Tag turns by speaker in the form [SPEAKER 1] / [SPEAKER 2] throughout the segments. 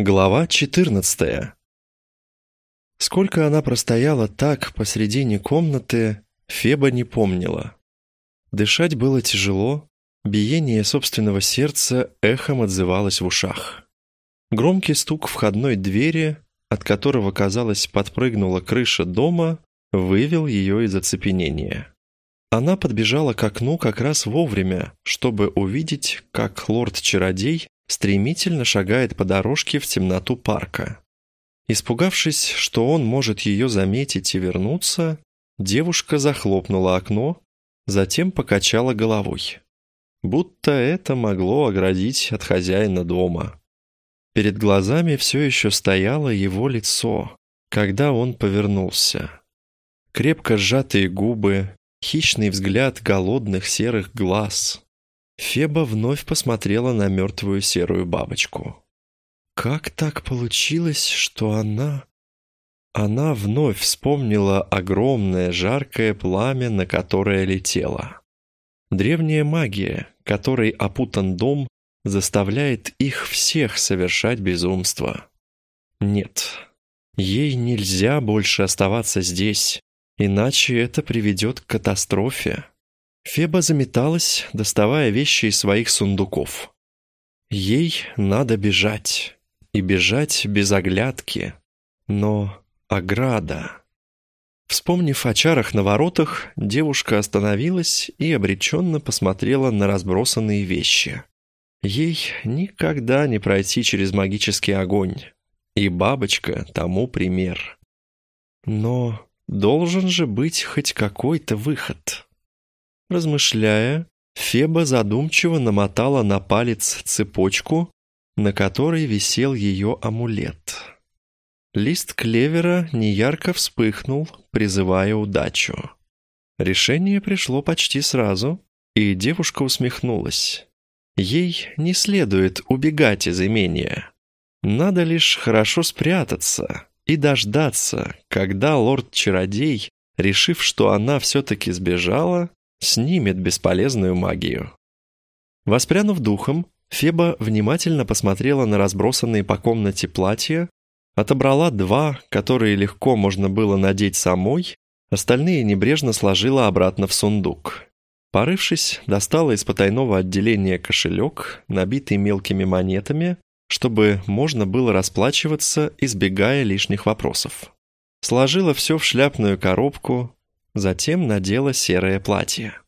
[SPEAKER 1] Глава 14 Сколько она простояла так посредине комнаты, Феба не помнила. Дышать было тяжело, биение собственного сердца эхом отзывалось в ушах. Громкий стук входной двери, от которого, казалось, подпрыгнула крыша дома, вывел ее из оцепенения. Она подбежала к окну как раз вовремя, чтобы увидеть, как лорд-чародей стремительно шагает по дорожке в темноту парка. Испугавшись, что он может ее заметить и вернуться, девушка захлопнула окно, затем покачала головой. Будто это могло оградить от хозяина дома. Перед глазами все еще стояло его лицо, когда он повернулся. Крепко сжатые губы, хищный взгляд голодных серых глаз. Феба вновь посмотрела на мертвую серую бабочку. Как так получилось, что она... Она вновь вспомнила огромное жаркое пламя, на которое летела. Древняя магия, которой опутан дом, заставляет их всех совершать безумство. Нет, ей нельзя больше оставаться здесь, иначе это приведет к катастрофе. Феба заметалась, доставая вещи из своих сундуков. Ей надо бежать. И бежать без оглядки. Но ограда... Вспомнив о чарах на воротах, девушка остановилась и обреченно посмотрела на разбросанные вещи. Ей никогда не пройти через магический огонь. И бабочка тому пример. Но должен же быть хоть какой-то выход. Размышляя, Феба задумчиво намотала на палец цепочку, на которой висел ее амулет. Лист клевера неярко вспыхнул, призывая удачу. Решение пришло почти сразу, и девушка усмехнулась. Ей не следует убегать из имения. Надо лишь хорошо спрятаться и дождаться, когда лорд-чародей, решив, что она все-таки сбежала, снимет бесполезную магию. Воспрянув духом, Феба внимательно посмотрела на разбросанные по комнате платья, отобрала два, которые легко можно было надеть самой, остальные небрежно сложила обратно в сундук. Порывшись, достала из потайного отделения кошелек, набитый мелкими монетами, чтобы можно было расплачиваться, избегая лишних вопросов. Сложила все в шляпную коробку, Затем надела серое платье.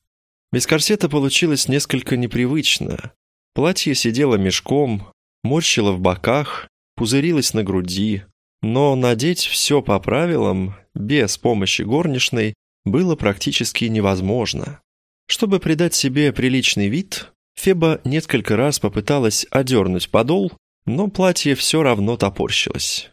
[SPEAKER 1] Без корсета получилось несколько непривычно. Платье сидело мешком, морщило в боках, пузырилось на груди. Но надеть все по правилам, без помощи горничной, было практически невозможно. Чтобы придать себе приличный вид, Феба несколько раз попыталась одернуть подол, но платье все равно топорщилось.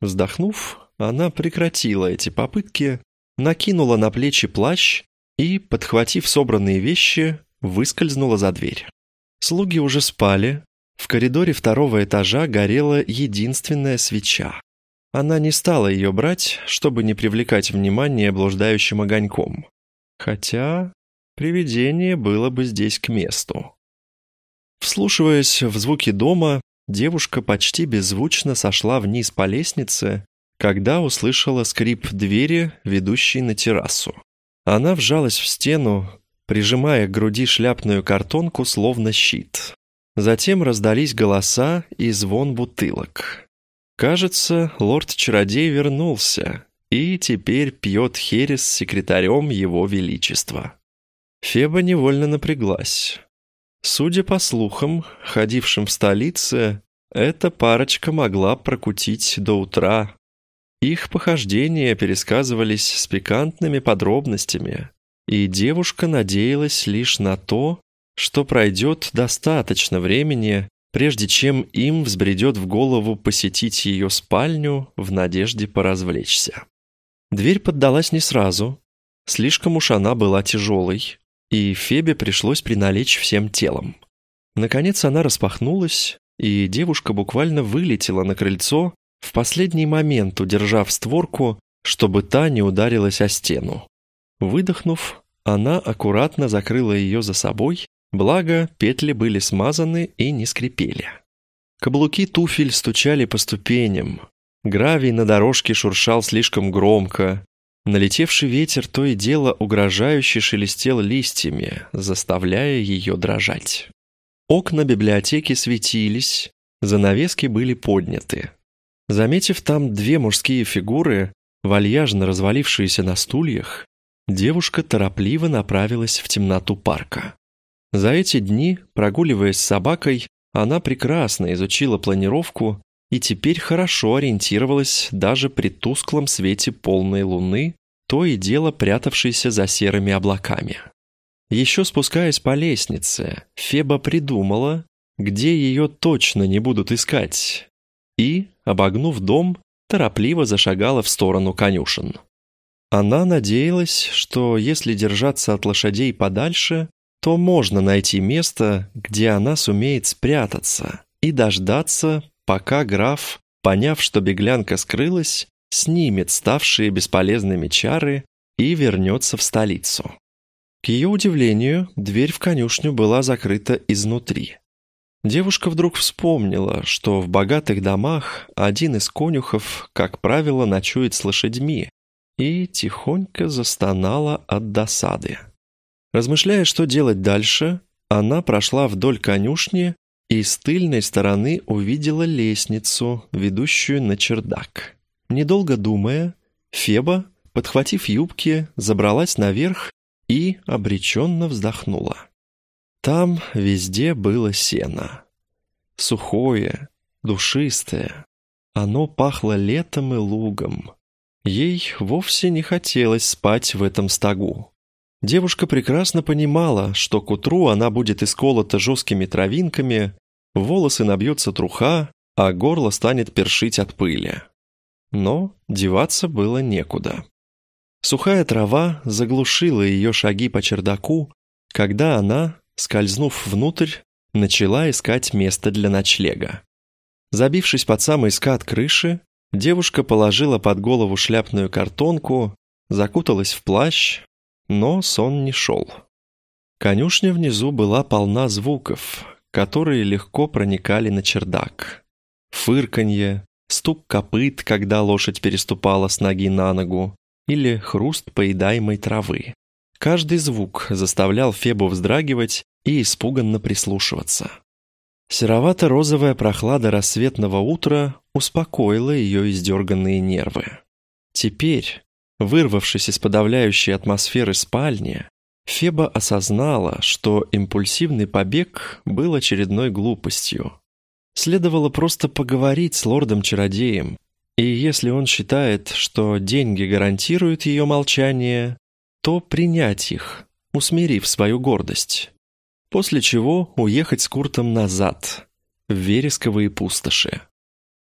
[SPEAKER 1] Вздохнув, она прекратила эти попытки накинула на плечи плащ и, подхватив собранные вещи, выскользнула за дверь. Слуги уже спали, в коридоре второго этажа горела единственная свеча. Она не стала ее брать, чтобы не привлекать внимание блуждающим огоньком. Хотя привидение было бы здесь к месту. Вслушиваясь в звуки дома, девушка почти беззвучно сошла вниз по лестнице когда услышала скрип двери, ведущей на террасу. Она вжалась в стену, прижимая к груди шляпную картонку, словно щит. Затем раздались голоса и звон бутылок. Кажется, лорд-чародей вернулся и теперь пьет херес с секретарем его величества. Феба невольно напряглась. Судя по слухам, ходившим в столице, эта парочка могла прокутить до утра, их похождения пересказывались с пикантными подробностями, и девушка надеялась лишь на то, что пройдет достаточно времени, прежде чем им взбредет в голову посетить ее спальню в надежде поразвлечься. Дверь поддалась не сразу, слишком уж она была тяжелой, и Фебе пришлось приналечь всем телом. Наконец она распахнулась, и девушка буквально вылетела на крыльцо, в последний момент удержав створку, чтобы та не ударилась о стену. Выдохнув, она аккуратно закрыла ее за собой, благо петли были смазаны и не скрипели. Каблуки туфель стучали по ступеням. Гравий на дорожке шуршал слишком громко. Налетевший ветер то и дело угрожающе шелестел листьями, заставляя ее дрожать. Окна библиотеки светились, занавески были подняты. Заметив там две мужские фигуры, вальяжно развалившиеся на стульях, девушка торопливо направилась в темноту парка. За эти дни, прогуливаясь с собакой, она прекрасно изучила планировку и теперь хорошо ориентировалась даже при тусклом свете полной луны, то и дело прятавшейся за серыми облаками. Еще спускаясь по лестнице, Феба придумала, где ее точно не будут искать, и, обогнув дом, торопливо зашагала в сторону конюшен. Она надеялась, что если держаться от лошадей подальше, то можно найти место, где она сумеет спрятаться и дождаться, пока граф, поняв, что беглянка скрылась, снимет ставшие бесполезными чары и вернется в столицу. К ее удивлению, дверь в конюшню была закрыта изнутри. Девушка вдруг вспомнила, что в богатых домах один из конюхов, как правило, ночует с лошадьми, и тихонько застонала от досады. Размышляя, что делать дальше, она прошла вдоль конюшни и с тыльной стороны увидела лестницу, ведущую на чердак. Недолго думая, Феба, подхватив юбки, забралась наверх и обреченно вздохнула. Там везде было сено. Сухое, душистое. Оно пахло летом и лугом. Ей вовсе не хотелось спать в этом стогу. Девушка прекрасно понимала, что к утру она будет исколота жесткими травинками, волосы набьется труха, а горло станет першить от пыли. Но деваться было некуда. Сухая трава заглушила ее шаги по чердаку, когда она, скользнув внутрь, начала искать место для ночлега. Забившись под самый скат крыши, девушка положила под голову шляпную картонку, закуталась в плащ, но сон не шел. Конюшня внизу была полна звуков, которые легко проникали на чердак. Фырканье, стук копыт, когда лошадь переступала с ноги на ногу, или хруст поедаемой травы. Каждый звук заставлял Фебу вздрагивать и испуганно прислушиваться. Серовато-розовая прохлада рассветного утра успокоила ее издерганные нервы. Теперь, Вырвавшись из подавляющей атмосферы спальни, Феба осознала, что импульсивный побег был очередной глупостью. Следовало просто поговорить с лордом-чародеем, и если он считает, что деньги гарантируют ее молчание, то принять их, усмирив свою гордость. После чего уехать с Куртом назад, в вересковые пустоши.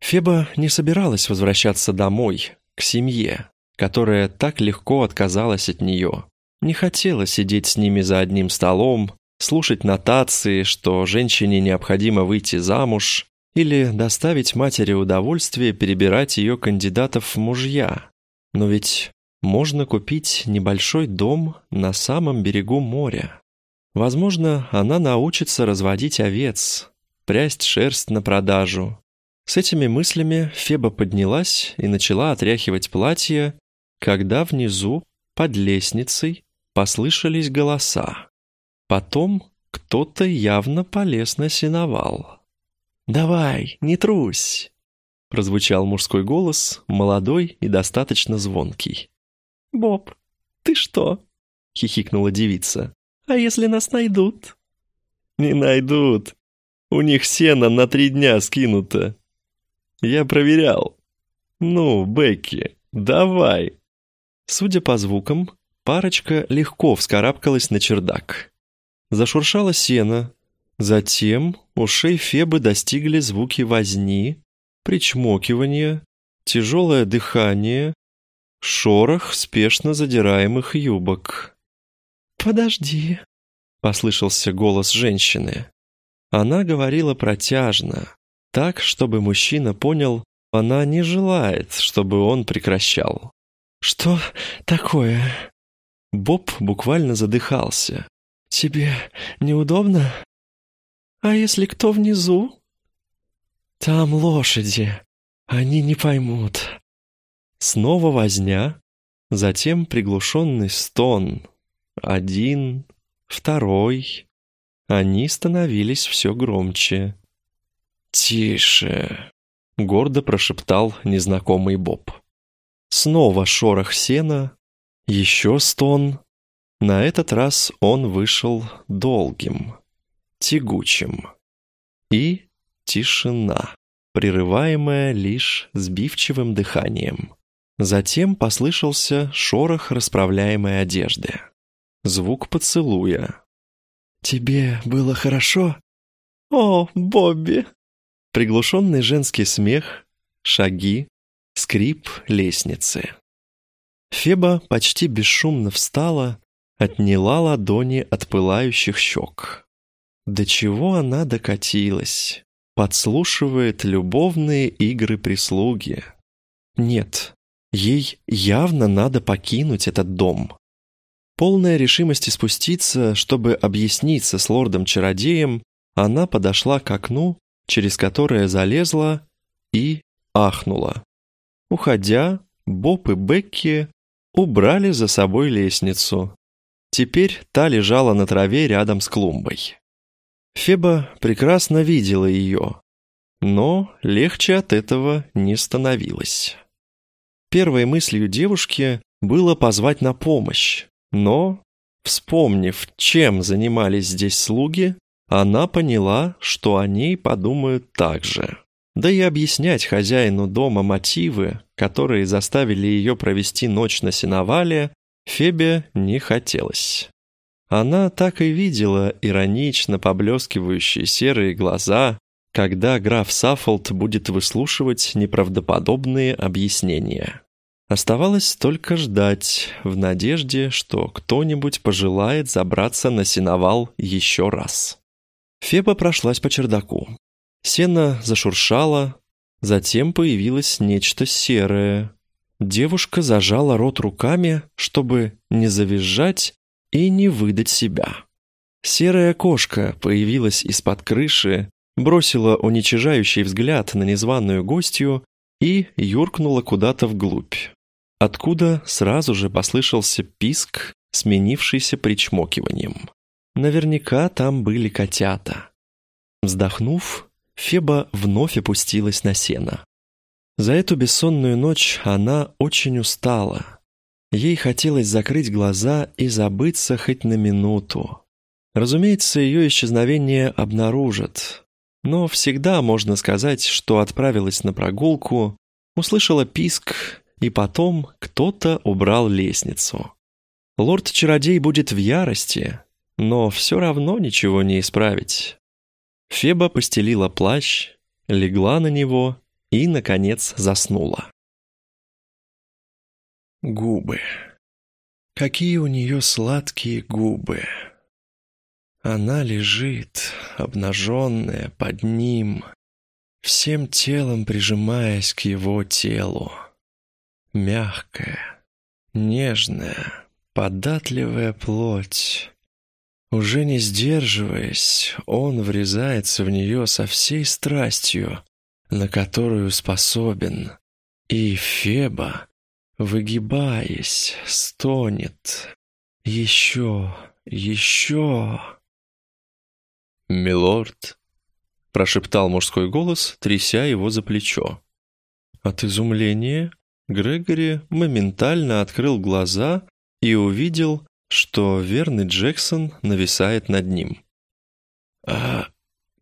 [SPEAKER 1] Феба не собиралась возвращаться домой, к семье, которая так легко отказалась от нее. Не хотела сидеть с ними за одним столом, слушать нотации, что женщине необходимо выйти замуж, или доставить матери удовольствие перебирать ее кандидатов в мужья. Но ведь можно купить небольшой дом на самом берегу моря. Возможно, она научится разводить овец, прясть шерсть на продажу. С этими мыслями Феба поднялась и начала отряхивать платье, когда внизу, под лестницей, послышались голоса. Потом кто-то явно полез на сеновал. «Давай, не трусь!» Прозвучал мужской голос, молодой и достаточно звонкий. «Боб, ты что?» — хихикнула девица. «А если нас найдут?» «Не найдут. У них сено на три дня скинуто. Я проверял. Ну, Бекки, давай!» Судя по звукам, парочка легко вскарабкалась на чердак. Зашуршало сено. Затем ушей Фебы достигли звуки возни, причмокивания, тяжелое дыхание, шорох спешно задираемых юбок. «Подожди», — послышался голос женщины. Она говорила протяжно, так, чтобы мужчина понял, она не желает, чтобы он прекращал. «Что такое?» Боб буквально задыхался. «Тебе неудобно? А если кто внизу?» «Там лошади. Они не поймут». Снова возня, затем приглушенный стон. Один, второй. Они становились все громче. «Тише!» — гордо прошептал незнакомый Боб. Снова шорох сена, еще стон. На этот раз он вышел долгим, тягучим. И тишина, прерываемая лишь сбивчивым дыханием. Затем послышался шорох расправляемой одежды. Звук поцелуя. «Тебе было хорошо?» «О, Бобби!» Приглушенный женский смех, шаги, скрип лестницы. Феба почти бесшумно встала, отняла ладони от пылающих щек. До чего она докатилась? Подслушивает любовные игры прислуги. Нет, ей явно надо покинуть этот дом. Полная решимости спуститься, чтобы объясниться с лордом-чародеем, она подошла к окну, через которое залезла, и ахнула. Уходя, Боб и Бекки убрали за собой лестницу. Теперь та лежала на траве рядом с клумбой. Феба прекрасно видела ее, но легче от этого не становилось. Первой мыслью девушки было позвать на помощь, но, вспомнив, чем занимались здесь слуги, она поняла, что о ней подумают так же. Да и объяснять хозяину дома мотивы, которые заставили ее провести ночь на сеновале, Фебе не хотелось. Она так и видела иронично поблескивающие серые глаза, когда граф Саффолд будет выслушивать неправдоподобные объяснения. Оставалось только ждать, в надежде, что кто-нибудь пожелает забраться на сеновал еще раз. Феба прошлась по чердаку. Сено зашуршало, затем появилось нечто серое. Девушка зажала рот руками, чтобы не завизжать и не выдать себя. Серая кошка появилась из-под крыши, бросила уничижающий взгляд на незваную гостью и юркнула куда-то вглубь, откуда сразу же послышался писк, сменившийся причмокиванием. Наверняка там были котята. Вздохнув, Феба вновь опустилась на сено. За эту бессонную ночь она очень устала. Ей хотелось закрыть глаза и забыться хоть на минуту. Разумеется, ее исчезновение обнаружат. Но всегда можно сказать, что отправилась на прогулку, услышала писк, и потом кто-то убрал лестницу. Лорд-чародей будет в ярости, но все равно ничего не исправить. Феба постелила плащ, легла на него и, наконец, заснула. Губы. Какие у нее сладкие губы. Она лежит, обнаженная, под ним, всем телом прижимаясь к его телу. Мягкая, нежная, податливая плоть, уже не сдерживаясь, он врезается в нее со всей страстью, на которую способен. И Феба, выгибаясь, стонет. «Еще, еще!» «Милорд!» — прошептал мужской голос, тряся его за плечо. От изумления Грегори моментально открыл глаза и увидел что верный Джексон нависает над ним. «А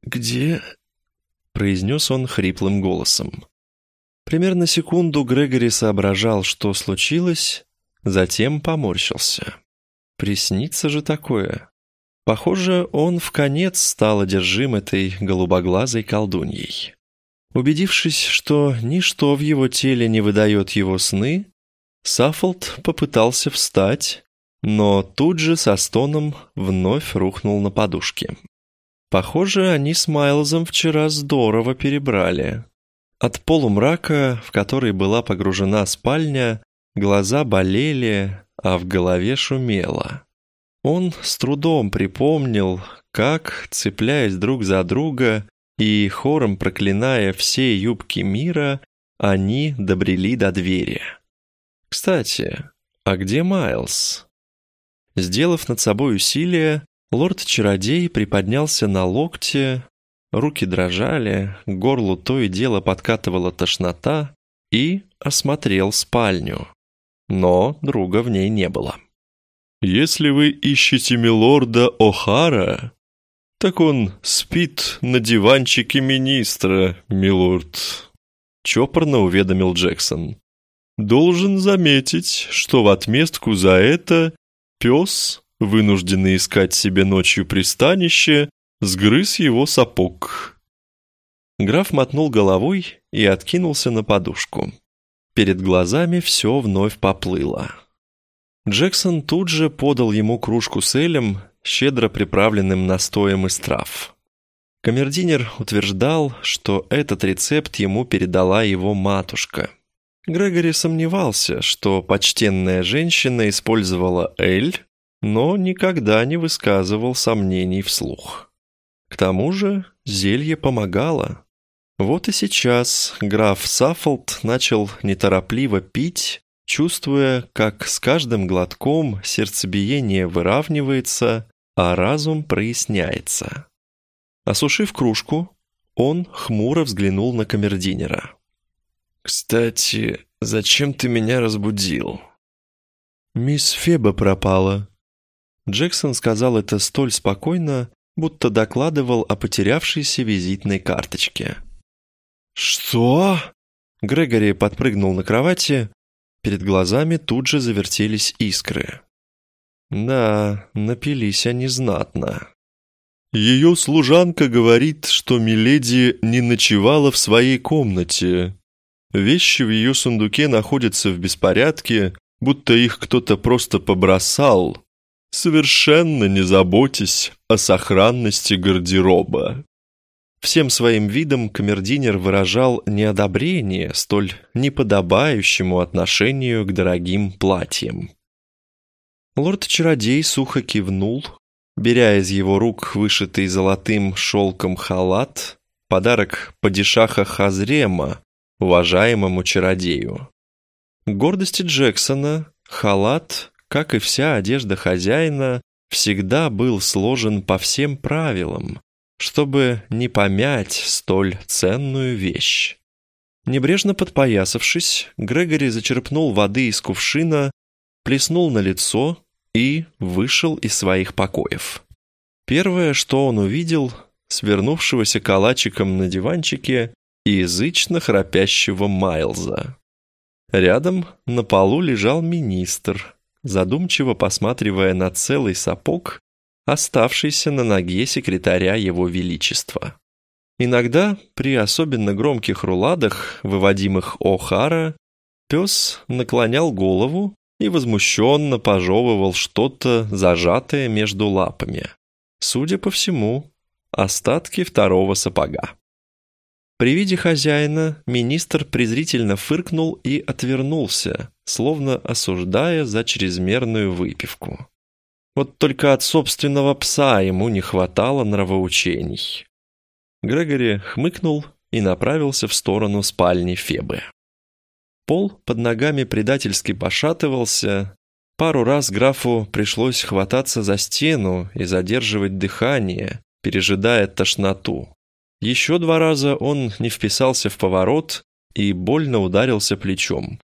[SPEAKER 1] где?» — произнес он хриплым голосом. Примерно секунду Грегори соображал, что случилось, затем поморщился. Приснится же такое. Похоже, он в конец стал одержим этой голубоглазой колдуньей. Убедившись, что ничто в его теле не выдает его сны, Саффолд попытался встать, но тут же со стоном вновь рухнул на подушке. Похоже, они с Майлзом вчера здорово перебрали. От полумрака, в который была погружена спальня, глаза болели, а в голове шумело. Он с трудом припомнил, как, цепляясь друг за друга, и, хором проклиная все юбки мира, они добрели до двери. Кстати, а где Майлз? Сделав над собой усилие, лорд-чародей приподнялся на локте, руки дрожали, к горлу то и дело подкатывала тошнота и осмотрел спальню. Но друга в ней не было. «Если вы ищете милорда О'Хара, так он спит на диванчике министра, милорд», — чопорно уведомил Джексон. «Должен заметить, что в отместку за это пес, вынужденный искать себе ночью пристанище, сгрыз его сапог». Граф мотнул головой и откинулся на подушку. Перед глазами все вновь поплыло. Джексон тут же подал ему кружку с элем, щедро приправленным настоем из трав. Камердинер утверждал, что этот рецепт ему передала его матушка. Грегори сомневался, что почтенная женщина использовала эль, но никогда не высказывал сомнений вслух. К тому же зелье помогало. Вот и сейчас граф Саффолд начал неторопливо пить, чувствуя, как с каждым глотком сердцебиение выравнивается, а разум проясняется. Осушив кружку, он хмуро взглянул на камердинера. «Кстати, зачем ты меня разбудил?» «Мисс Феба пропала». Джексон сказал это столь спокойно, будто докладывал о потерявшейся визитной карточке. «Что?» Грегори подпрыгнул на кровати, Перед глазами тут же завертелись искры. Да, напились они знатно. Ее служанка говорит, что Миледи не ночевала в своей комнате. Вещи в ее сундуке находятся в беспорядке, будто их кто-то просто побросал, совершенно не заботясь о сохранности гардероба. Всем своим видом камердинер выражал неодобрение столь неподобающему отношению к дорогим платьям. Лорд-чародей сухо кивнул, беря из его рук вышитый золотым шелком халат, подарок падишаха Хазрема, уважаемому чародею. К гордости Джексона халат, как и вся одежда хозяина, всегда был сложен по всем правилам, чтобы не помять столь ценную вещь. Небрежно подпоясавшись, Грегори зачерпнул воды из кувшина, плеснул на лицо и вышел из своих покоев. Первое, что он увидел, свернувшегося калачиком на диванчике и язычно храпящего Майлза. Рядом на полу лежал министр, задумчиво посматривая на целый сапог, оставшийся на ноге секретаря Его Величества. Иногда, при особенно громких руладах, выводимых О'Хара, пес наклонял голову и возмущенно пожевывал что-то, зажатое между лапами. Судя по всему, остатки второго сапога. При виде хозяина министр презрительно фыркнул и отвернулся, словно осуждая за чрезмерную выпивку. Вот только от собственного пса ему не хватало нравоучений. Грегори хмыкнул и направился в сторону спальни Фебы. Пол под ногами предательски пошатывался. Пару раз графу пришлось хвататься за стену и задерживать дыхание, пережидая тошноту. Еще два раза он не вписался в поворот и больно ударился плечом.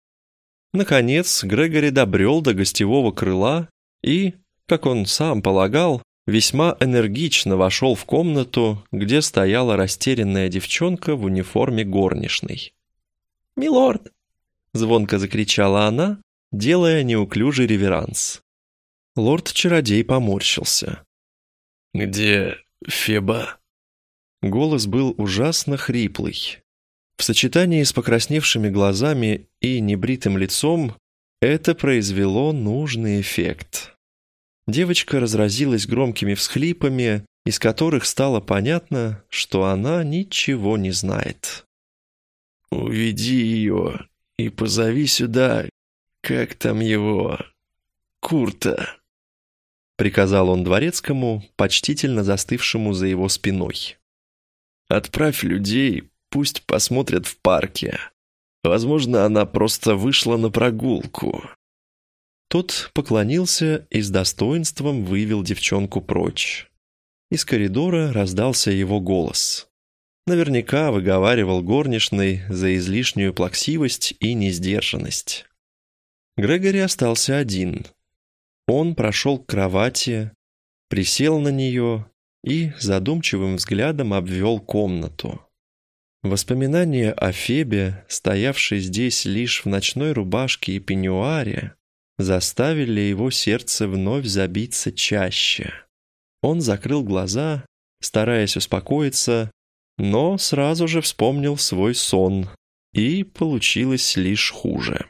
[SPEAKER 1] Наконец, Грегори добрел до гостевого крыла и, как он сам полагал, весьма энергично вошел в комнату, где стояла растерянная девчонка в униформе горничной. «Милорд!» — звонко закричала она, делая неуклюжий реверанс. Лорд-чародей поморщился. «Где Феба?» Голос был ужасно хриплый. В сочетании с покрасневшими глазами и небритым лицом это произвело нужный эффект. Девочка разразилась громкими всхлипами, из которых стало понятно, что она ничего не знает. «Уведи ее и позови сюда, как там его, Курта», — приказал он дворецкому, почтительно застывшему за его спиной. Отправь людей, пусть посмотрят в парке. Возможно, она просто вышла на прогулку». Тот поклонился и с достоинством вывел девчонку прочь. Из коридора раздался его голос. Наверняка выговаривал горничной за излишнюю плаксивость и несдержанность. Грегори остался один. Он прошел к кровати, присел на нее и задумчивым взглядом обвел комнату. Воспоминания о Фебе, стоявшей здесь лишь в ночной рубашке и пеньюаре, заставили его сердце вновь забиться чаще. Он закрыл глаза, стараясь успокоиться, но сразу же вспомнил свой сон, и получилось лишь хуже.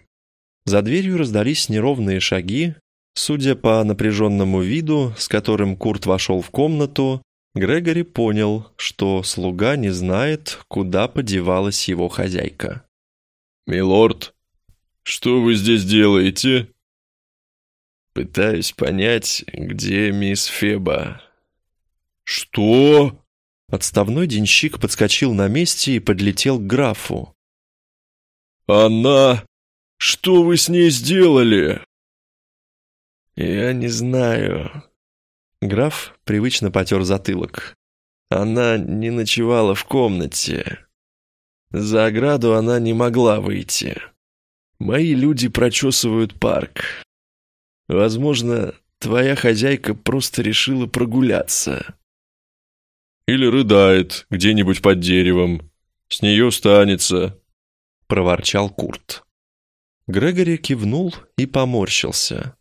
[SPEAKER 1] За дверью раздались неровные шаги. Судя по напряженному виду, с которым Курт вошел в комнату, Грегори понял, что слуга не знает, куда подевалась его хозяйка.
[SPEAKER 2] «Милорд, что вы здесь делаете?»
[SPEAKER 1] Пытаюсь понять, где мисс Феба.
[SPEAKER 2] Что?
[SPEAKER 1] Отставной денщик подскочил на месте и подлетел к графу.
[SPEAKER 2] Она... Что вы с ней сделали?
[SPEAKER 1] Я не знаю. Граф привычно потер затылок. Она не ночевала в комнате. За ограду она не могла выйти. Мои люди прочесывают парк. Возможно, твоя хозяйка просто решила прогуляться.
[SPEAKER 2] Или рыдает где-нибудь под деревом. С нее станется, — проворчал Курт.
[SPEAKER 1] Грегори кивнул и поморщился.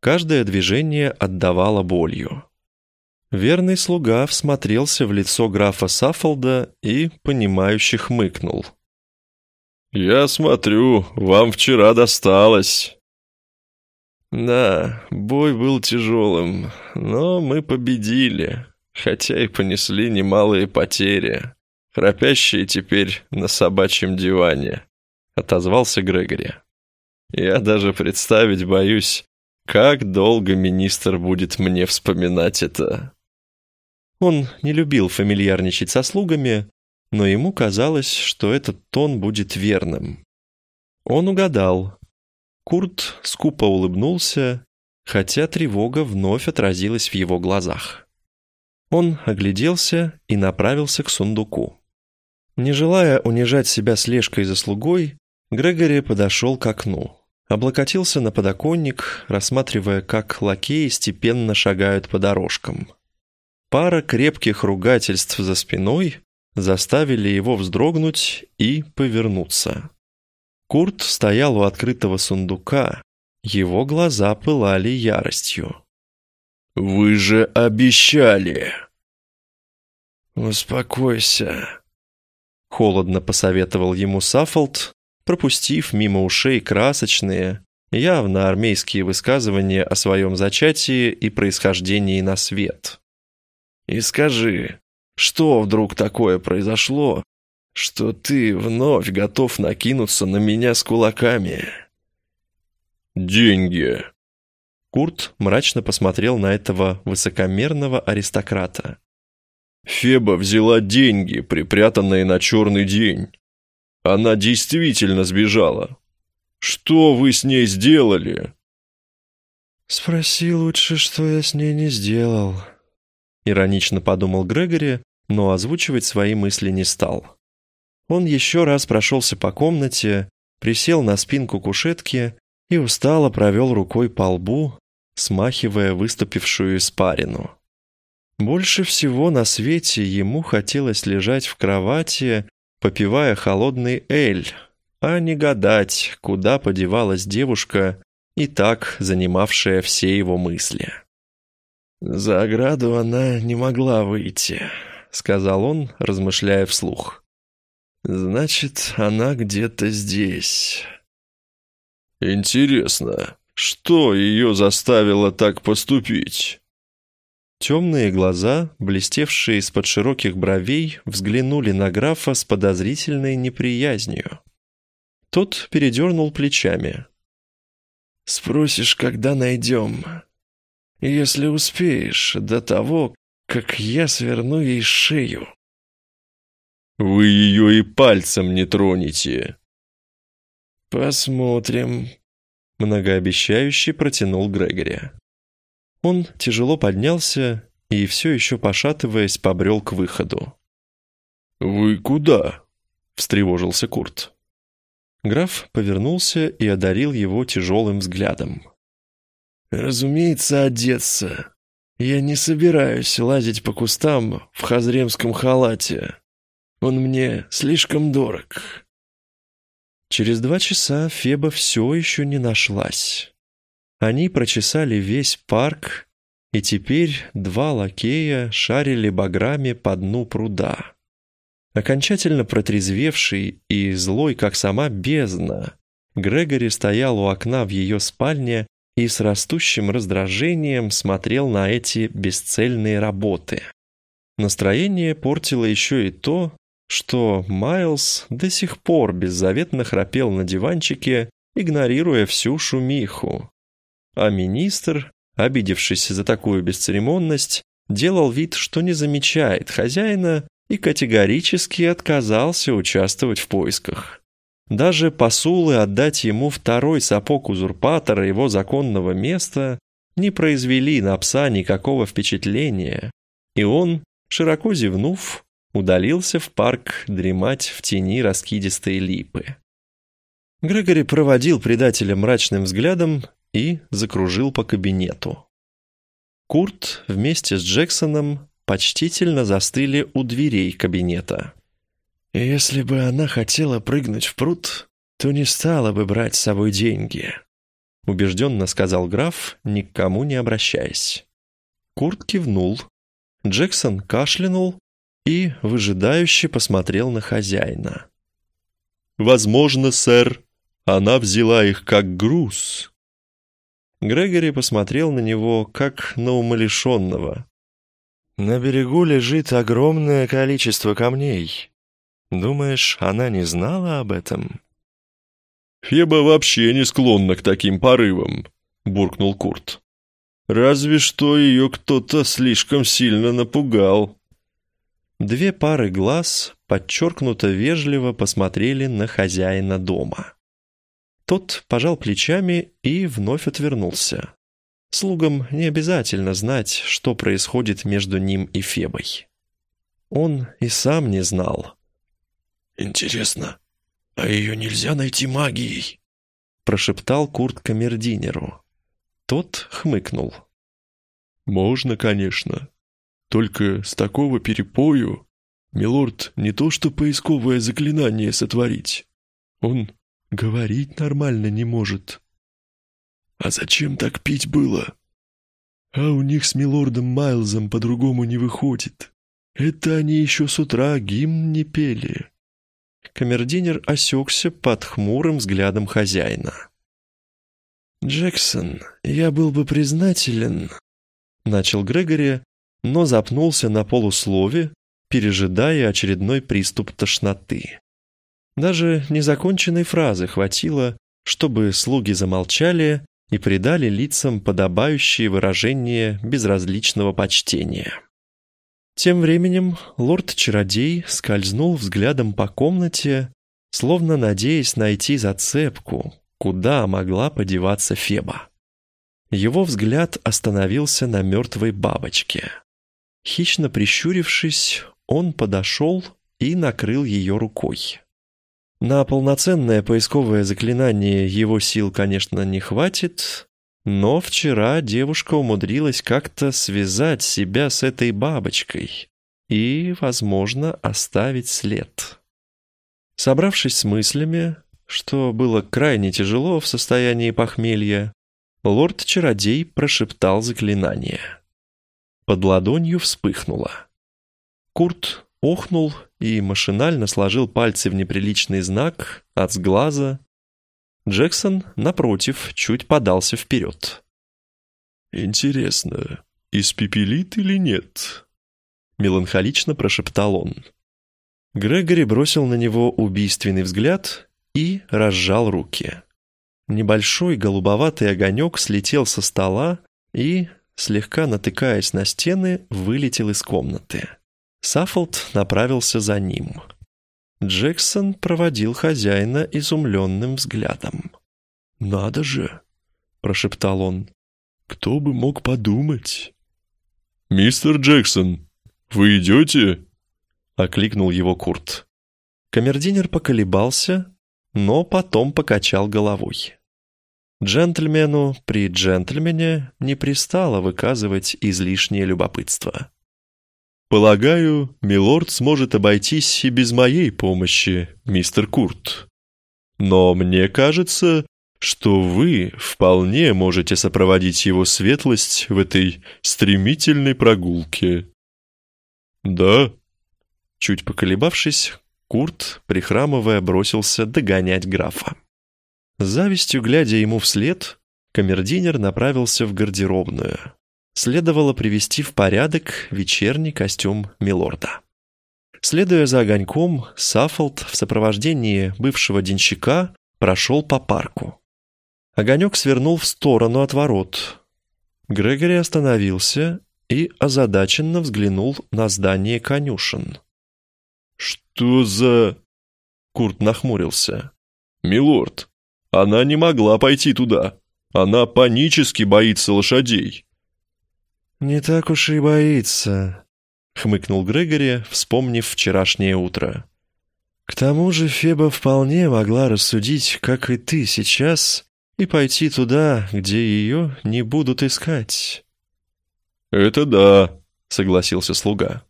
[SPEAKER 1] Каждое движение отдавало болью. Верный слуга всмотрелся в лицо графа Саффолда и, понимающе хмыкнул.
[SPEAKER 2] «Я смотрю, вам вчера досталось».
[SPEAKER 1] Да, бой был тяжелым, но мы победили, хотя и понесли немалые потери. Храпящие теперь на собачьем диване, отозвался Грегори. Я даже представить боюсь, как долго министр будет мне вспоминать это. Он не любил фамильярничать со слугами, но ему казалось, что этот тон будет верным. Он угадал, Курт скупо улыбнулся, хотя тревога вновь отразилась в его глазах. Он огляделся и направился к сундуку. Не желая унижать себя слежкой за слугой, Грегори подошел к окну. Облокотился на подоконник, рассматривая, как лакеи степенно шагают по дорожкам. Пара крепких ругательств за спиной заставили его вздрогнуть и повернуться. Курт стоял у открытого сундука. Его глаза пылали яростью.
[SPEAKER 2] «Вы же обещали!»
[SPEAKER 1] «Успокойся», — холодно посоветовал ему Саффолд, пропустив мимо ушей красочные, явно армейские высказывания о своем зачатии и происхождении на свет. «И скажи, что вдруг такое произошло, что ты вновь готов накинуться на меня с кулаками.
[SPEAKER 2] Деньги.
[SPEAKER 1] Курт мрачно посмотрел на этого высокомерного аристократа.
[SPEAKER 2] Феба взяла деньги, припрятанные на черный день. Она действительно сбежала. Что вы с ней сделали?
[SPEAKER 1] Спроси лучше, что я с ней не сделал. Иронично подумал Грегори, но озвучивать свои мысли не стал. Он еще раз прошелся по комнате, присел на спинку кушетки и устало провел рукой по лбу, смахивая выступившую испарину. Больше всего на свете ему хотелось лежать в кровати, попивая холодный эль, а не гадать, куда подевалась девушка, и так занимавшая все его мысли. «За ограду она не могла выйти», — сказал он, размышляя вслух. Значит, она где-то здесь.
[SPEAKER 2] Интересно, что ее заставило так поступить?
[SPEAKER 1] Темные глаза, блестевшие из-под широких бровей, взглянули на графа с подозрительной неприязнью. Тот передернул плечами. «Спросишь, когда найдем? Если успеешь, до того, как я сверну ей шею».
[SPEAKER 2] Вы ее и пальцем не тронете».
[SPEAKER 1] «Посмотрим», — многообещающе протянул Грегори. Он тяжело поднялся и, все еще пошатываясь, побрел к выходу.
[SPEAKER 2] «Вы куда?» — встревожился Курт.
[SPEAKER 1] Граф повернулся и одарил его тяжелым взглядом. «Разумеется, одеться. Я не собираюсь лазить по кустам в хазремском халате. Он мне слишком дорог». Через два часа Феба все еще не нашлась. Они прочесали весь парк, и теперь два лакея шарили баграми по дну пруда. Окончательно протрезвевший и злой, как сама бездна, Грегори стоял у окна в ее спальне и с растущим раздражением смотрел на эти бесцельные работы. Настроение портило еще и то, что Майлз до сих пор беззаветно храпел на диванчике, игнорируя всю шумиху. А министр, обидевшись за такую бесцеремонность, делал вид, что не замечает хозяина и категорически отказался участвовать в поисках. Даже посулы отдать ему второй сапог узурпатора его законного места не произвели на пса никакого впечатления, и он, широко зевнув, удалился в парк дремать в тени раскидистой липы. Грегори проводил предателя мрачным взглядом и закружил по кабинету. Курт вместе с Джексоном почтительно застыли у дверей кабинета. «Если бы она хотела прыгнуть в пруд, то не стала бы брать с собой деньги», убежденно сказал граф, никому не обращаясь. Курт кивнул. Джексон кашлянул и выжидающе посмотрел на хозяина.
[SPEAKER 2] «Возможно, сэр, она взяла их как груз».
[SPEAKER 1] Грегори посмотрел на него, как на умалишенного. «На берегу лежит огромное количество камней. Думаешь, она не знала об этом?»
[SPEAKER 2] «Феба вообще не склонна к таким порывам», — буркнул Курт. «Разве что ее кто-то слишком сильно напугал».
[SPEAKER 1] Две пары глаз подчеркнуто вежливо посмотрели на хозяина дома. Тот пожал плечами и вновь отвернулся. Слугам не обязательно знать, что происходит между ним и Фебой. Он и сам не знал.
[SPEAKER 3] «Интересно, а ее нельзя найти магией?»
[SPEAKER 1] прошептал Курт камердинеру. Тот хмыкнул.
[SPEAKER 2] «Можно, конечно. Только с такого перепою милорд не то что поисковое заклинание сотворить. Он говорить нормально не может.
[SPEAKER 3] А зачем так пить было?
[SPEAKER 2] А у них с милордом Майлзом по-другому не выходит. Это они еще с утра гимн не пели.
[SPEAKER 1] Камердинер осекся под хмурым взглядом хозяина. «Джексон, я был бы признателен», — начал Грегори, но запнулся на полуслове, пережидая очередной приступ тошноты. Даже незаконченной фразы хватило, чтобы слуги замолчали и придали лицам подобающее выражение безразличного почтения. Тем временем лорд-чародей скользнул взглядом по комнате, словно надеясь найти зацепку, куда могла подеваться Феба. Его взгляд остановился на мертвой бабочке. Хищно прищурившись, он подошел и накрыл ее рукой. На полноценное поисковое заклинание его сил, конечно, не хватит, но вчера девушка умудрилась как-то связать себя с этой бабочкой и, возможно, оставить след. Собравшись с мыслями, что было крайне тяжело в состоянии похмелья, лорд-чародей прошептал заклинание. Под ладонью вспыхнуло. Курт охнул и машинально сложил пальцы в неприличный знак от сглаза. Джексон, напротив, чуть подался вперед.
[SPEAKER 2] «Интересно, испепелит или нет?»
[SPEAKER 1] Меланхолично прошептал он. Грегори бросил на него убийственный взгляд и разжал руки. Небольшой голубоватый огонек слетел со стола и, слегка натыкаясь на стены, вылетел из комнаты. Саффолд направился за ним. Джексон проводил хозяина изумленным взглядом.
[SPEAKER 2] «Надо же!» — прошептал он. «Кто бы мог подумать?» «Мистер Джексон, вы идете?» — окликнул его Курт.
[SPEAKER 1] Камердинер поколебался, но потом покачал головой. Джентльмену при джентльмене не пристало выказывать излишнее любопытство.
[SPEAKER 2] «Полагаю, милорд сможет обойтись и без моей помощи, мистер Курт. Но мне кажется, что вы вполне можете сопроводить его светлость в этой стремительной прогулке». «Да?»
[SPEAKER 1] Чуть поколебавшись, Курт, прихрамывая, бросился догонять графа. Завистью глядя ему вслед, камердинер направился в гардеробную следовало привести в порядок вечерний костюм милорда. Следуя за огоньком, Саффолд в сопровождении бывшего денщика прошел по парку. Огонек свернул в сторону от ворот. Грегори остановился и озадаченно взглянул на здание конюшен.
[SPEAKER 2] «Что за...» Курт нахмурился. «Милорд, она не могла пойти туда. Она панически боится лошадей».
[SPEAKER 1] «Не так уж и боится», — хмыкнул Грегори, вспомнив вчерашнее утро. «К тому же Феба вполне могла рассудить, как и ты сейчас, и пойти туда, где ее не будут искать».
[SPEAKER 2] «Это да», — согласился слуга.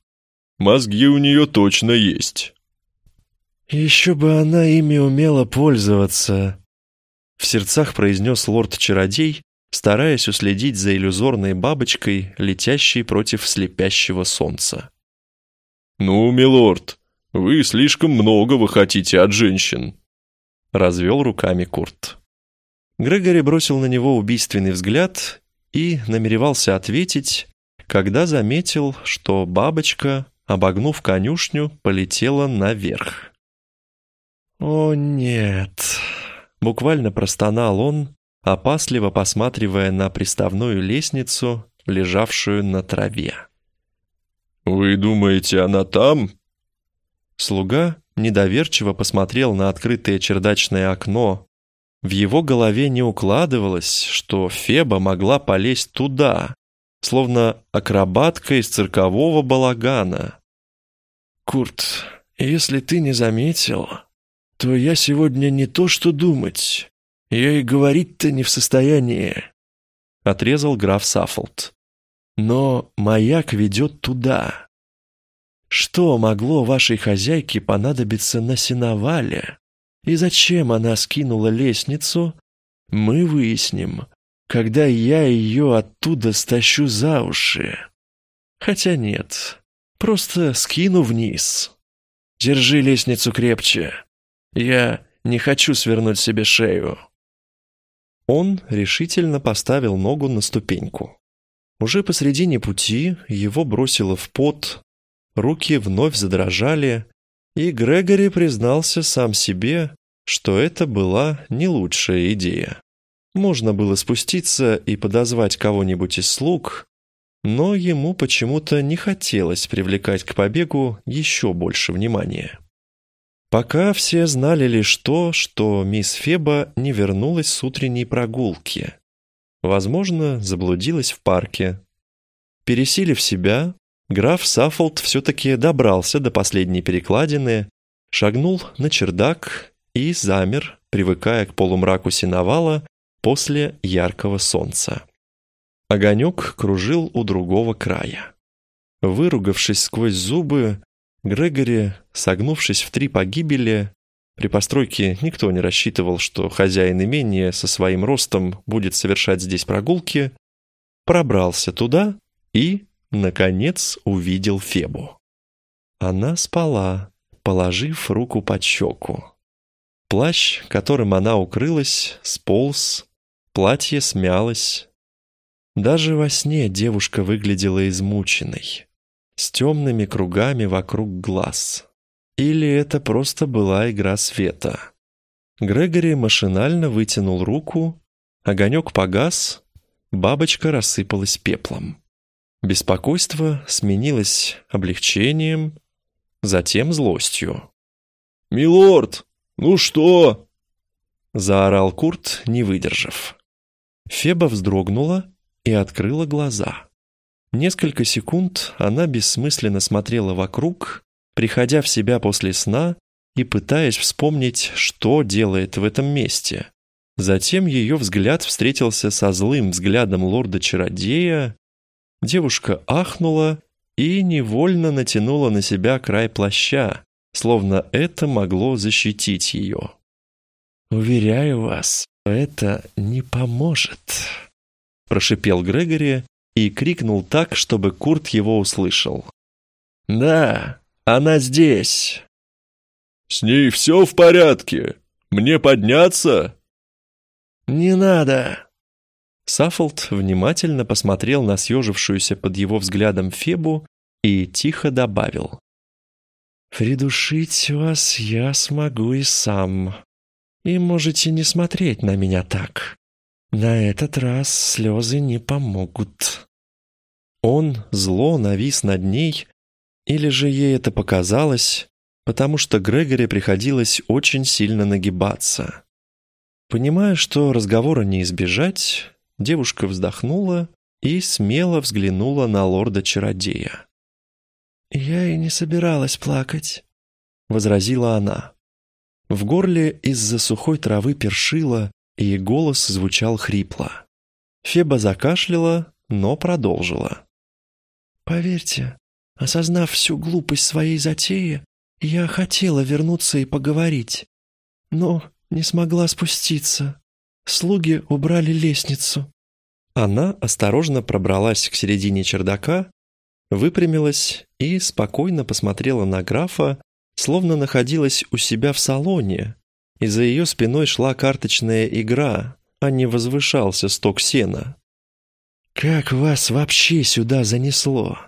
[SPEAKER 2] «Мозги у нее точно есть».
[SPEAKER 1] «Еще бы она ими умела пользоваться», — в сердцах произнес лорд-чародей, стараясь уследить за иллюзорной бабочкой, летящей против слепящего солнца.
[SPEAKER 2] «Ну, милорд, вы слишком многого хотите от женщин», — развел руками Курт.
[SPEAKER 1] Грегори бросил на него убийственный взгляд и намеревался ответить, когда заметил, что бабочка, обогнув конюшню, полетела наверх. «О, нет!» — буквально простонал он, опасливо посматривая на приставную лестницу, лежавшую на траве.
[SPEAKER 2] «Вы думаете, она там?»
[SPEAKER 1] Слуга недоверчиво посмотрел на открытое чердачное окно. В его голове не укладывалось, что Феба могла полезть туда, словно акробатка из циркового балагана. «Курт, если ты не заметил, то я сегодня не то что думать, я и говорить-то не в состоянии», — отрезал граф Саффолд. «Но маяк ведет туда. Что могло вашей хозяйке понадобиться на сеновале? И зачем она скинула лестницу? Мы выясним, когда я ее оттуда стащу за уши. Хотя нет, просто скину вниз. Держи лестницу крепче. Я не хочу свернуть себе шею». Он решительно поставил ногу на ступеньку. Уже посредине пути его бросило в пот, руки вновь задрожали, и Грегори признался сам себе, что это была не лучшая идея. Можно было спуститься и подозвать кого-нибудь из слуг, но ему почему-то не хотелось привлекать к побегу еще больше внимания. Пока все знали лишь то, что мисс Феба не вернулась с утренней прогулки. Возможно, заблудилась в парке. Пересилив себя, граф Саффолд все-таки добрался до последней перекладины, шагнул на чердак и замер, привыкая к полумраку синовала после яркого солнца. Огонек кружил у другого края. Выругавшись сквозь зубы, Грегори, согнувшись в три погибели, при постройке никто не рассчитывал, что хозяин имения со своим ростом будет совершать здесь прогулки, пробрался туда и, наконец, увидел Фебу. Она спала, положив руку под щеку. Плащ, которым она укрылась, сполз, платье смялось. Даже во сне девушка выглядела измученной с темными кругами вокруг глаз. Или это просто была игра света? Грегори машинально вытянул руку, огонек погас, бабочка рассыпалась пеплом. Беспокойство сменилось облегчением, затем злостью.
[SPEAKER 2] «Милорд, ну что?»
[SPEAKER 1] Заорал Курт, не выдержав. Феба вздрогнула и открыла глаза. Несколько секунд она бессмысленно смотрела вокруг, приходя в себя после сна и пытаясь вспомнить, что делает в этом месте. Затем ее взгляд встретился со злым взглядом лорда-чародея. Девушка ахнула и невольно натянула на себя край плаща, словно это могло защитить ее. «Уверяю вас, это не поможет», — прошипел Грегори и крикнул так, чтобы Курт его услышал. «Да, она здесь!»
[SPEAKER 2] «С ней все в порядке? Мне подняться?»
[SPEAKER 1] «Не надо!» Саффолд внимательно посмотрел на съежившуюся под его взглядом Фебу и тихо добавил. «Придушить вас я смогу и сам. И можете не смотреть на меня так. На этот раз слезы не помогут». Он зло навис над ней, или же ей это показалось, потому что Грегори приходилось очень сильно нагибаться. Понимая, что разговора не избежать, девушка вздохнула и смело взглянула на лорда-чародея. «Я и не собиралась плакать», — возразила она. В горле из-за сухой травы першило, и голос звучал хрипло. Феба закашляла, но продолжила. «Поверьте, осознав всю глупость своей затеи, я хотела вернуться и поговорить, но не смогла спуститься. Слуги убрали лестницу». Она осторожно пробралась к середине чердака выпрямилась и спокойно посмотрела на графа, словно находилась у себя в салоне, и за ее спиной шла карточная игра, а не возвышался сток сена. «Как вас вообще сюда занесло?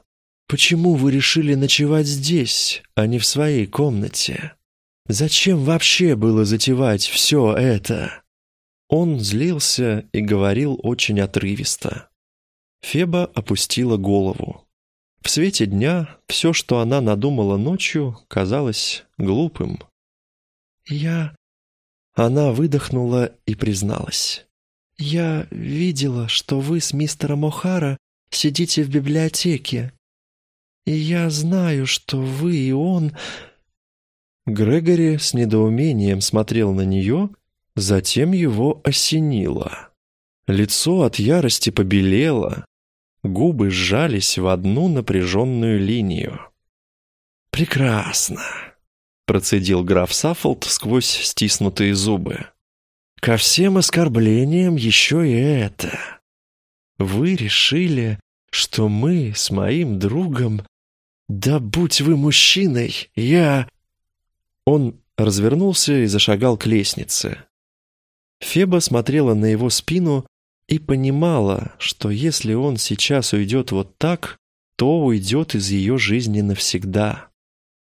[SPEAKER 1] Почему вы решили ночевать здесь, а не в своей комнате? Зачем вообще было затевать все это?» Он злился и говорил очень отрывисто. Феба опустила голову. В свете дня все, что она надумала ночью, казалось глупым. «Я...» Она выдохнула и призналась. «Я видела, что вы с мистером О'Хара сидите в библиотеке. И я знаю, что вы и он...» Грегори с недоумением смотрел на нее, затем его осенило. Лицо от ярости побелело, Губы сжались в одну напряженную линию. «Прекрасно», — процедил граф Саффолд сквозь стиснутые зубы. «Ко всем оскорблениям еще и это. Вы решили, что мы с моим другом... Да будь вы мужчиной, я...» Он развернулся и зашагал к лестнице. Феба смотрела на его спину и понимала, что если он сейчас уйдет вот так, то уйдет из ее жизни навсегда.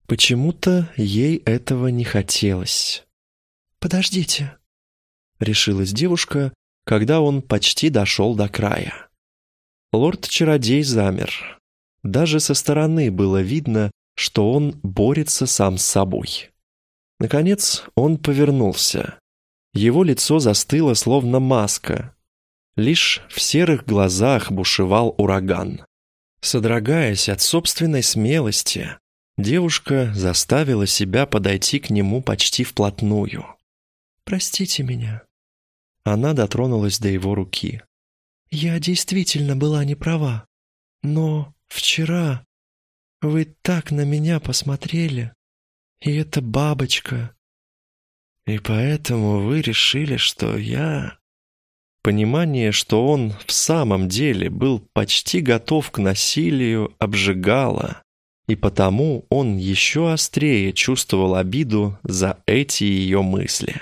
[SPEAKER 1] Почему-то ей этого не хотелось. «Подождите», — решилась девушка, когда он почти дошел до края. Лорд-чародей замер. Даже со стороны было видно, что он борется сам с собой. Наконец он повернулся. Его лицо застыло, словно маска, Лишь в серых глазах бушевал ураган. Содрогаясь от собственной смелости, девушка заставила себя подойти к нему почти вплотную. «Простите меня». Она дотронулась до его руки. «Я действительно была не права. Но вчера вы так на меня посмотрели. И эта бабочка. И поэтому вы решили, что я...» Понимание, что он в самом деле был почти готов к насилию, обжигало, и потому он еще острее чувствовал обиду за эти ее мысли.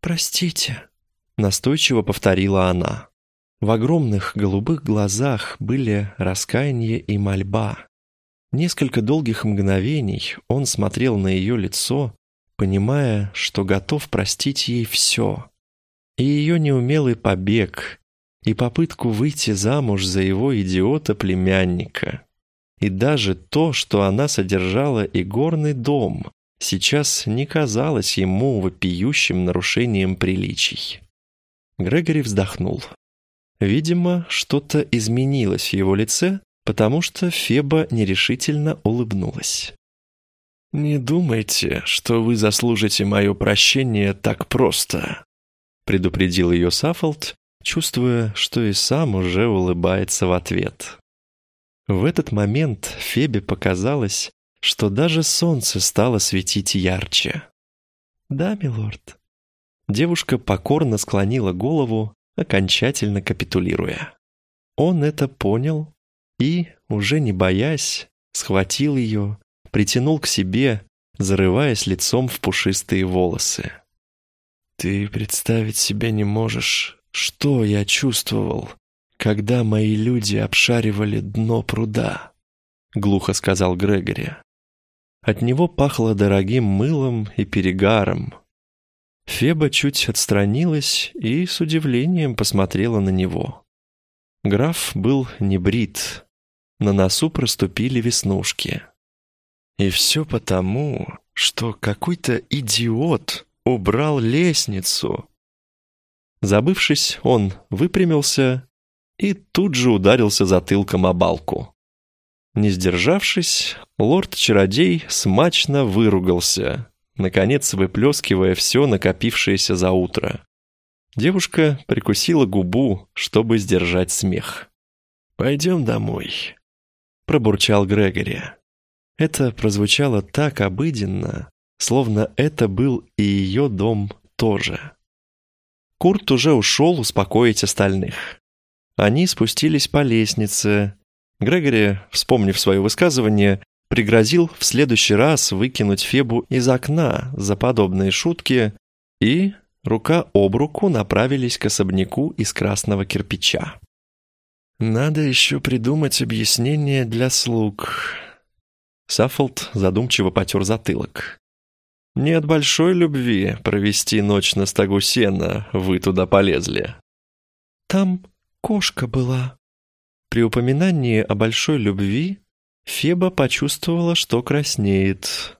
[SPEAKER 1] «Простите», — настойчиво повторила она. В огромных голубых глазах были раскаяние и мольба. Несколько долгих мгновений он смотрел на ее лицо, понимая, что готов простить ей все, и ее неумелый побег, и попытку выйти замуж за его идиота-племянника, и даже то, что она содержала и горный дом, сейчас не казалось ему вопиющим нарушением приличий. Грегори вздохнул. Видимо, что-то изменилось в его лице, потому что Феба нерешительно улыбнулась. «Не думайте, что вы заслужите мое прощение так просто», предупредил ее Саффолд, чувствуя, что и сам уже улыбается в ответ. В этот момент Фебе показалось, что даже солнце стало светить ярче. «Да, милорд». Девушка покорно склонила голову, окончательно капитулируя. Он это понял и, уже не боясь, схватил ее, притянул к себе, зарываясь лицом в пушистые волосы. «Ты представить себе не можешь, что я чувствовал, когда мои люди обшаривали дно пруда», — глухо сказал Грегори. От него пахло дорогим мылом и перегаром. Феба чуть отстранилась и с удивлением посмотрела на него. Граф был не брит, на носу проступили веснушки. И все потому, что какой-то идиот убрал лестницу. Забывшись, он выпрямился и тут же ударился затылком о балку. Не сдержавшись, лорд-чародей смачно выругался, наконец выплескивая все накопившееся за утро. Девушка прикусила губу, чтобы сдержать смех. «Пойдем домой», — пробурчал Грегори. Это прозвучало так обыденно, словно это был и ее дом тоже. Курт уже ушел успокоить остальных. Они спустились по лестнице, Грегори, вспомнив свое высказывание, пригрозил в следующий раз выкинуть Фебу из окна за подобные шутки, и рука об руку направились к особняку из красного кирпича. «Надо еще придумать объяснение для слуг». Саффолд задумчиво потер затылок. «Не от большой любви провести ночь на стогу сена вы туда полезли». «Там кошка была», при упоминании о большой любви Феба почувствовала, что краснеет.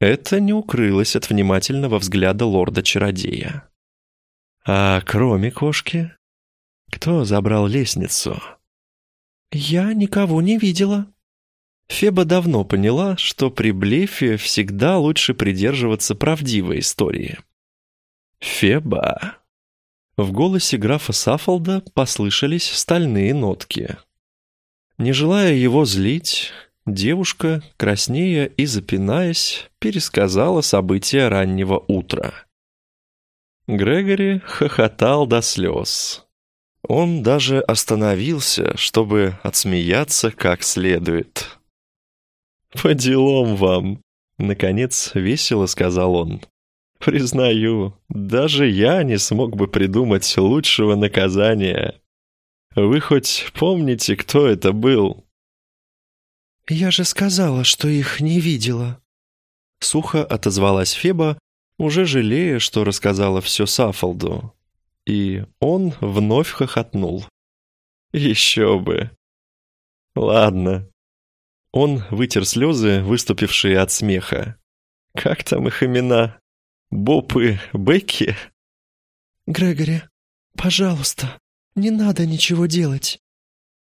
[SPEAKER 1] Это не укрылось от внимательного взгляда лорда-чародея. «А кроме кошки, кто забрал лестницу?» «Я никого не видела». Феба давно поняла, что при блефе всегда лучше придерживаться правдивой истории. «Феба», в голосе графа Саффолда послышались стальные нотки. Не желая его злить, девушка, краснея и запинаясь, пересказала события раннего утра. Грегори хохотал до слез. Он даже остановился, чтобы отсмеяться как следует. «По делам вам!» — наконец весело сказал он. Признаю, даже я не смог бы придумать лучшего наказания. Вы хоть помните, кто это был?
[SPEAKER 4] Я же сказала, что их не видела.
[SPEAKER 1] Сухо отозвалась Феба, уже жалея, что рассказала все Сафолду. И он вновь хохотнул. Еще бы. Ладно. Он вытер слезы, выступившие от смеха. Как там их имена? Боб и Бекки?»
[SPEAKER 4] «Грегори, пожалуйста, не надо ничего делать».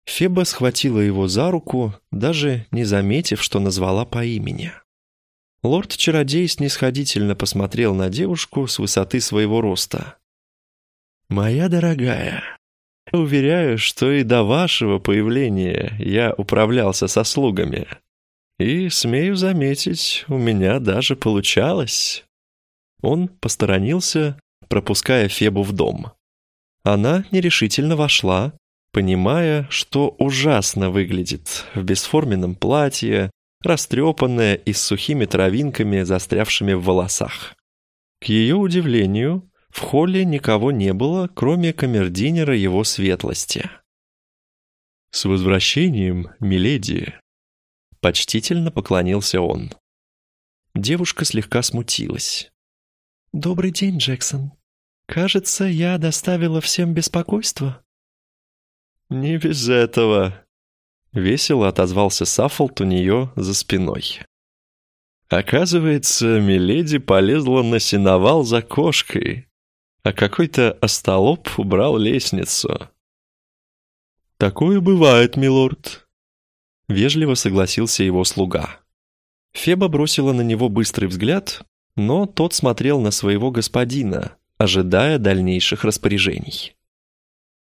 [SPEAKER 1] Феба схватила его за руку, даже не заметив, что назвала по имени. Лорд-чародей снисходительно посмотрел на девушку с высоты своего роста. «Моя дорогая, уверяю, что и до вашего появления я управлялся со слугами. И, смею заметить, у меня даже получалось». Он посторонился, пропуская Фебу в дом. Она нерешительно вошла, понимая, что ужасно выглядит в бесформенном платье, растрепанная и с сухими травинками, застрявшими в волосах. К ее удивлению, в холле никого не было, кроме камердинера его светлости. «С возвращением, миледи!» Почтительно поклонился он. Девушка слегка смутилась.
[SPEAKER 4] «Добрый день, Джексон. Кажется, я доставила всем беспокойство».
[SPEAKER 1] «Не без этого», — весело отозвался Саффолд у нее за спиной. Оказывается, Миледи полезла на сеновал за кошкой, а какой-то остолоп убрал лестницу.
[SPEAKER 2] «Такое бывает, милорд», —
[SPEAKER 1] вежливо согласился его слуга. Феба бросила на него быстрый взгляд, но тот смотрел на своего господина, ожидая дальнейших распоряжений.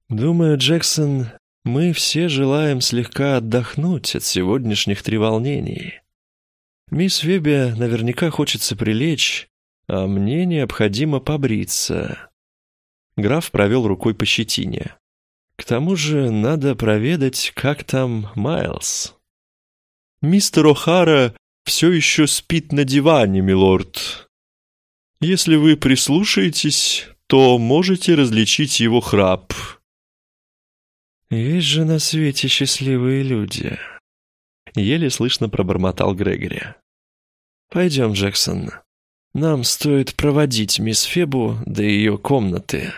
[SPEAKER 1] «Думаю, Джексон, мы все желаем слегка отдохнуть от сегодняшних треволнений. Мисс Фебе наверняка хочется прилечь, а мне необходимо побриться». Граф провел рукой по щетине. «К тому же надо проведать, как там Майлз».
[SPEAKER 2] «Мистер О'Хара все еще спит на диване, милорд. Если вы прислушаетесь, то можете различить его храп».
[SPEAKER 1] «Есть же на свете счастливые люди», — еле слышно пробормотал Грегори. «Пойдем, Джексон. Нам стоит проводить мисс Фебу до ее комнаты».